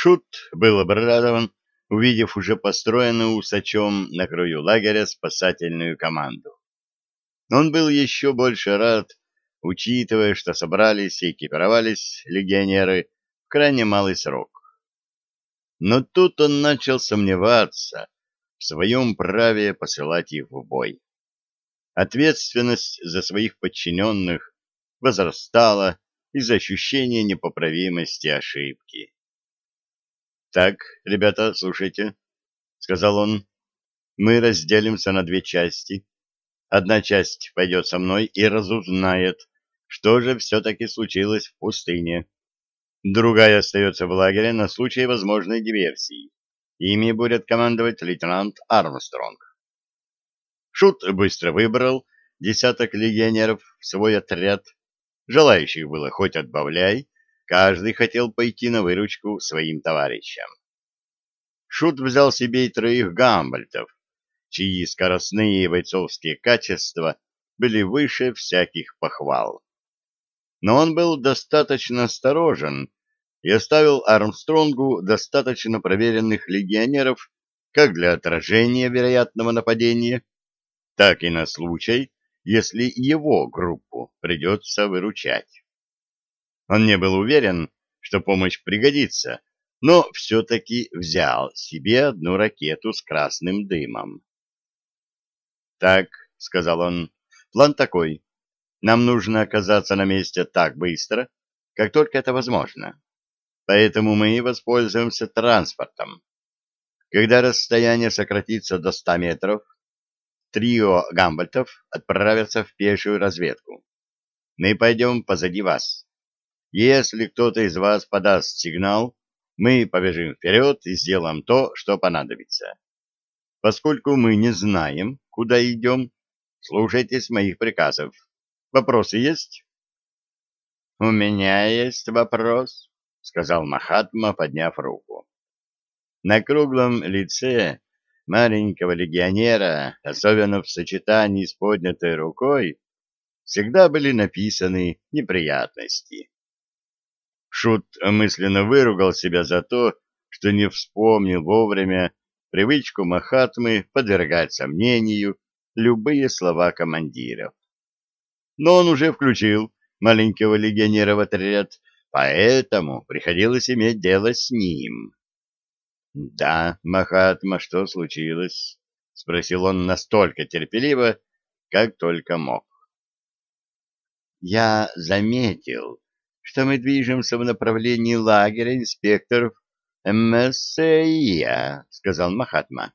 Шут был обрадован, увидев уже построенную усачом на краю лагеря спасательную команду. Он был еще больше рад, учитывая, что собрались и экипировались легионеры в крайне малый срок. Но тут он начал сомневаться в своем праве посылать их в бой. Ответственность за своих подчиненных возрастала из-за ощущения непоправимости ошибки. «Так, ребята, слушайте», — сказал он, — «мы разделимся на две части. Одна часть пойдет со мной и разузнает, что же все-таки случилось в пустыне. Другая остается в лагере на случай возможной диверсии. Ими будет командовать лейтенант Армстронг. Шут быстро выбрал десяток легионеров в свой отряд. Желающих было хоть отбавляй, каждый хотел пойти на выручку своим товарищам. Шут взял себе и троих гамбальтов, чьи скоростные и бойцовские качества были выше всяких похвал. Но он был достаточно осторожен и оставил Армстронгу достаточно проверенных легионеров как для отражения вероятного нападения, так и на случай, если его группу придется выручать. Он не был уверен, что помощь пригодится, но все-таки взял себе одну ракету с красным дымом. «Так», — сказал он, — «план такой. Нам нужно оказаться на месте так быстро, как только это возможно. Поэтому мы воспользуемся транспортом. Когда расстояние сократится до 100 метров, трио гамбальтов отправятся в пешую разведку. Мы пойдем позади вас. Если кто-то из вас подаст сигнал, мы побежим вперед и сделаем то, что понадобится. Поскольку мы не знаем, куда идем, слушайтесь моих приказов. Вопросы есть? — У меня есть вопрос, — сказал Махатма, подняв руку. На круглом лице маленького легионера, особенно в сочетании с поднятой рукой, всегда были написаны неприятности. Шут мысленно выругал себя за то, что не вспомнил вовремя привычку Махатмы подвергать сомнению любые слова командиров но он уже включил маленького легионера в отряд, поэтому приходилось иметь дело с ним. — Да, Махатма, что случилось? — спросил он настолько терпеливо, как только мог. — Я заметил, что мы движемся в направлении лагеря инспекторов МСИА, — сказал Махатма.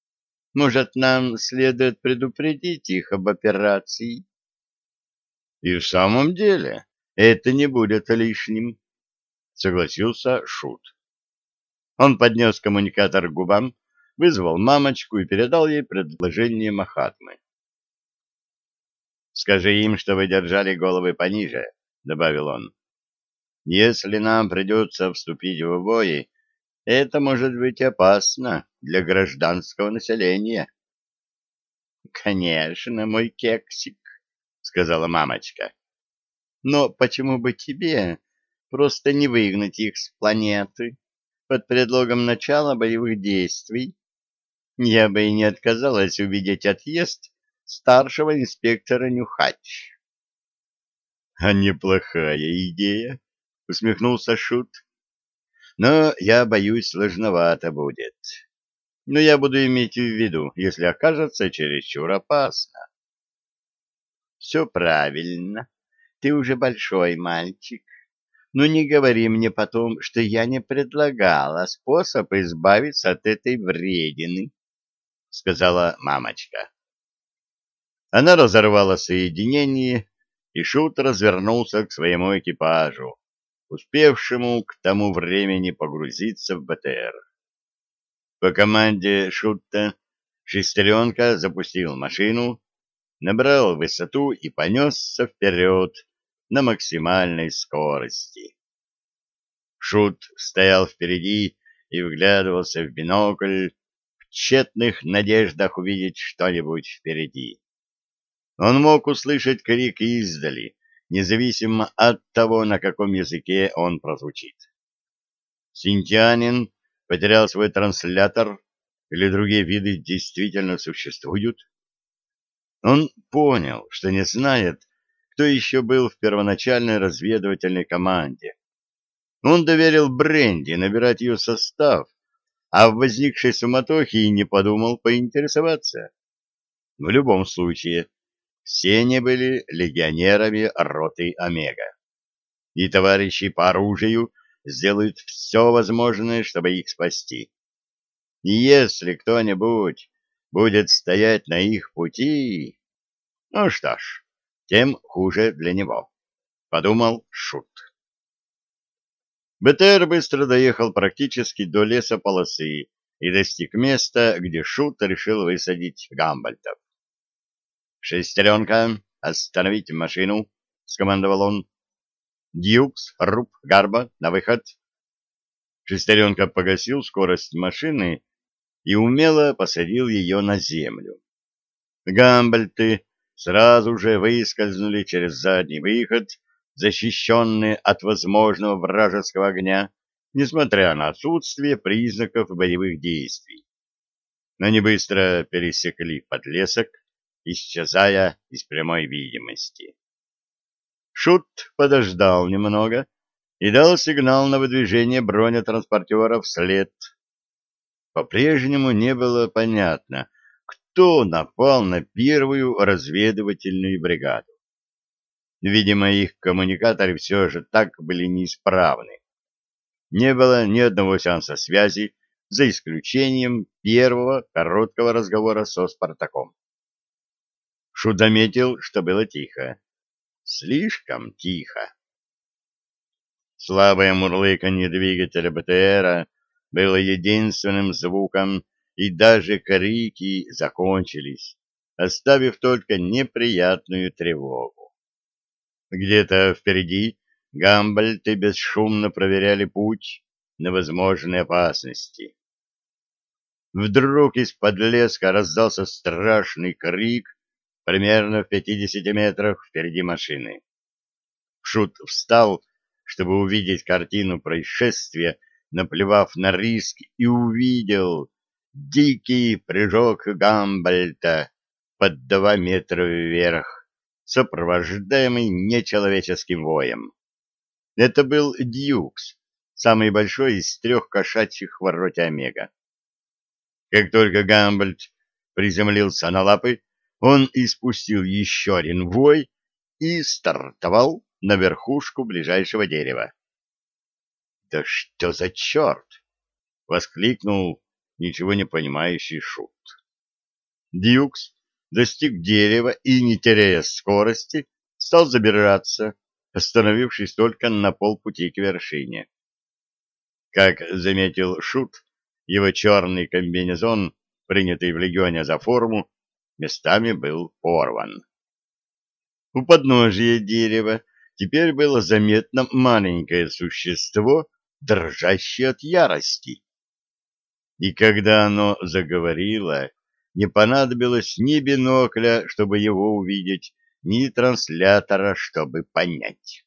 — Может, нам следует предупредить их об операции? И в самом деле это не будет лишним, согласился Шут. Он поднес коммуникатор к губам, вызвал мамочку и передал ей предложение Махатмы. «Скажи им, что вы держали головы пониже», — добавил он. «Если нам придется вступить в бой, это может быть опасно для гражданского населения». «Конечно, мой кексик», — сказала мамочка. «Но почему бы тебе просто не выгнать их с планеты под предлогом начала боевых действий? Я бы и не отказалась увидеть отъезд старшего инспектора Нюхач». «А неплохая идея», — усмехнулся Шут. «Но я боюсь, сложновато будет. Но я буду иметь в виду, если окажется чересчур опасно». Все правильно. Ты уже большой мальчик. Но не говори мне потом, что я не предлагала способ избавиться от этой вредины, — сказала мамочка. Она разорвала соединение, и Шут развернулся к своему экипажу, успевшему к тому времени погрузиться в БТР. По команде Шутта шестеренка запустил машину, набрал высоту и понесся вперед на максимальной скорости. Шут стоял впереди и вглядывался в бинокль в тщетных надеждах увидеть что-нибудь впереди. Он мог услышать крик издали, независимо от того, на каком языке он прозвучит. Синтианин потерял свой транслятор или другие виды действительно существуют? Он понял, что не знает, кто еще был в первоначальной разведывательной команде. Он доверил Бренди набирать ее состав, а в возникшей суматохе и не подумал поинтересоваться. В любом случае, все они были легионерами роты Омега. И товарищи по оружию сделают все возможное, чтобы их спасти. И если кто-нибудь будет стоять на их пути, ну что ж, тем хуже для него, — подумал Шут. БТР быстро доехал практически до леса полосы и достиг места, где Шут решил высадить Гамбальтов. «Шестеренка, остановить машину!» — скомандовал он. «Дьюкс, Руб, Гарба, на выход!» Шестеренка погасил скорость машины и умело посадил ее на землю. Гамбальты сразу же выскользнули через задний выход, защищенные от возможного вражеского огня, несмотря на отсутствие признаков боевых действий. Они быстро пересекли подлесок, исчезая из прямой видимости. Шут подождал немного и дал сигнал на выдвижение бронетранспортера вслед. По-прежнему не было понятно, кто напал на первую разведывательную бригаду. Видимо, их коммуникаторы все же так были неисправны. Не было ни одного сеанса связи, за исключением первого короткого разговора со Спартаком. Шут заметил, что было тихо. Слишком тихо. Слабое мурлыканье двигателя БТРа было единственным звуком, и даже крики закончились, оставив только неприятную тревогу. Где-то впереди гамбальты бесшумно проверяли путь на возможные опасности. Вдруг из-под леска раздался страшный крик примерно в пятидесяти метрах впереди машины. Шут встал, чтобы увидеть картину происшествия, наплевав на риск, и увидел дикий прыжок Гамбальта под два метра вверх, сопровождаемый нечеловеческим воем. Это был Дьюкс, самый большой из трех кошачьих в Омега. Как только Гамбальд приземлился на лапы, он испустил еще один вой и стартовал на верхушку ближайшего дерева. «Да что за черт!» — воскликнул ничего не понимающий шут. Дьюкс достиг дерева и, не теряя скорости, стал забираться, остановившись только на полпути к вершине. Как заметил Шут, его черный комбинезон, принятый в легионе за форму, местами был порван. У подножия дерева теперь было заметно маленькое существо, дрожащее от ярости. И когда оно заговорило, не понадобилось ни бинокля, чтобы его увидеть, ни транслятора, чтобы понять.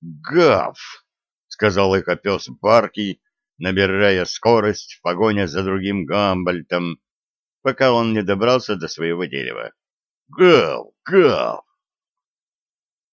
«Гав!» — сказал экопес Барки, набирая скорость в погоне за другим гамбальтом, пока он не добрался до своего дерева. «Гав! Гав!»